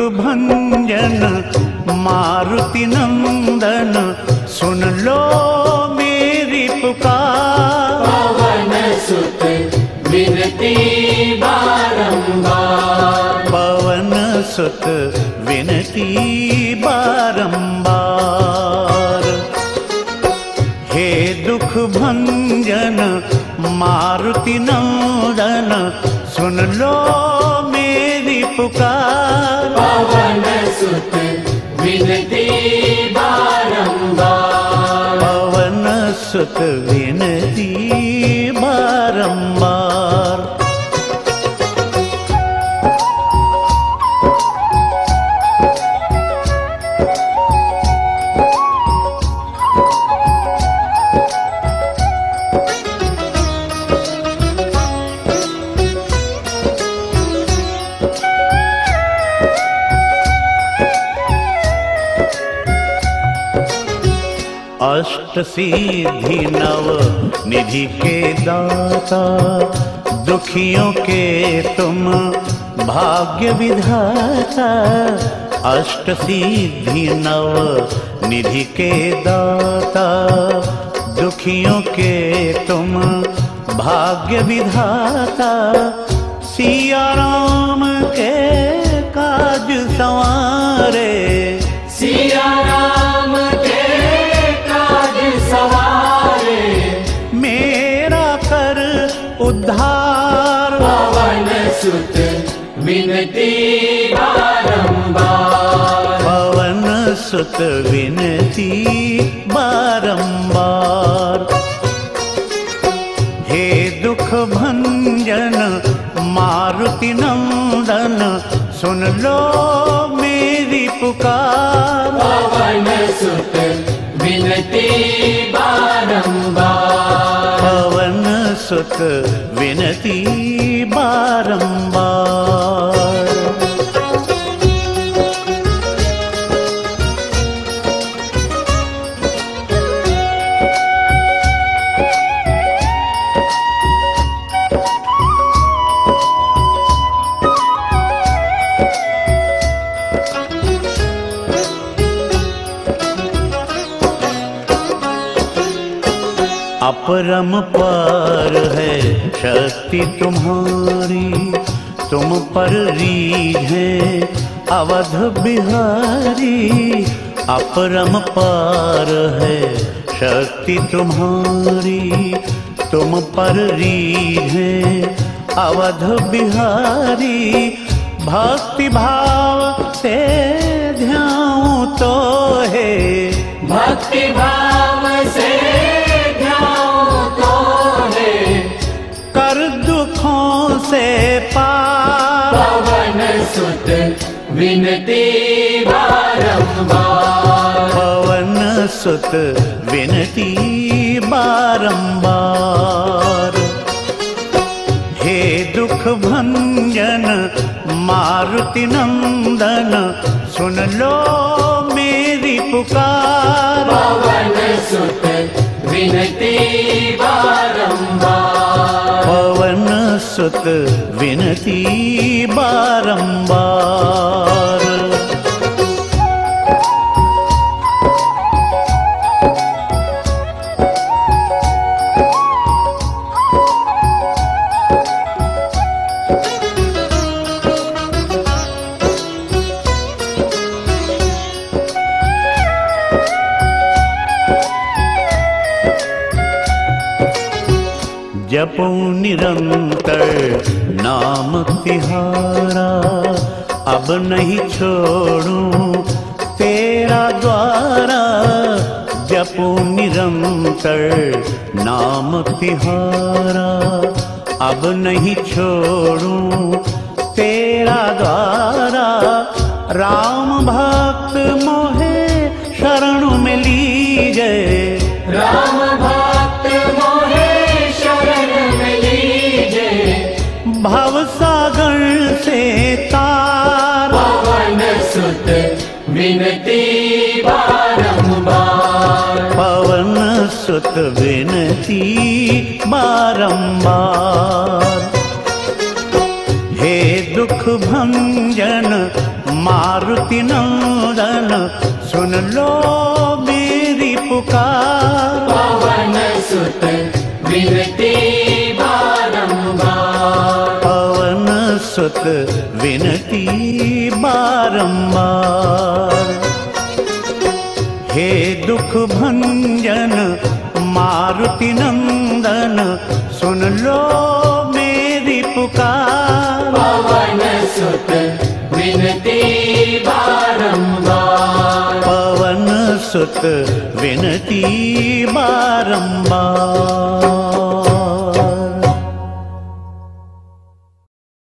भंजन मारुति नंदन सुन लो मेरी पुकार। पवन सुत विनती बारंबार। पवन सुत विनती बारंबार। हे दुख भंजन मारुति नंदन सुन लो मेरी पुकार पवन सुत विनती बारंबार अष्ट सिद्धि नव निधि के दाता, दुखियों के तुम भाग्य विधाता। अष्ट सिद्धि नव निधि के दाता, दुखियों के तुम भाग्य विधाता। सिया राम के काज संवारे सुत विनती पवन सुत विनती बारंबार। हे दुख भंजन मारुति नंदन सुन लो मेरी पुकार। पवन सुत विनती बारंबार शाश्वत विनती बारंबार। अपरम पार है, शक्ति तुम्हारी, तुम पर रीझ है, अवध बिहारी। अपरम पार है, शक्ति तुम्हारी, तुम पर रीझ है, अवध बिहारी। भक्ति भाव से ध्यान तो है। भक्ति भाव विनती पवन सुत विनती बारंबार हे दुख भंजन मारुति नंदन सुन लो मेरी पुकार। पवन सुत विनती बारंबार पवन सुत विनती बारंबार जपू निरंतर नाम तिहारा। अब नहीं छोड़ू तेरा द्वारा। जपू निरंतर नाम तिहारा। अब नहीं छोड़ू तेरा द्वारा। राम भक्त मोहे शरण में लीजे। राम विनती पवन सुत विनती बारंबार हे दुख भंजन मारुति नंदन सुन लो मेरी पुकार। पवन सुत विनती बारंबार पवन सुत विनती बारंबार हे दुख भंजन मारुति नंदन सुन लो मेरी पुकार। पवन सुत विनती बारंबार पवन सुत विनती बारंबार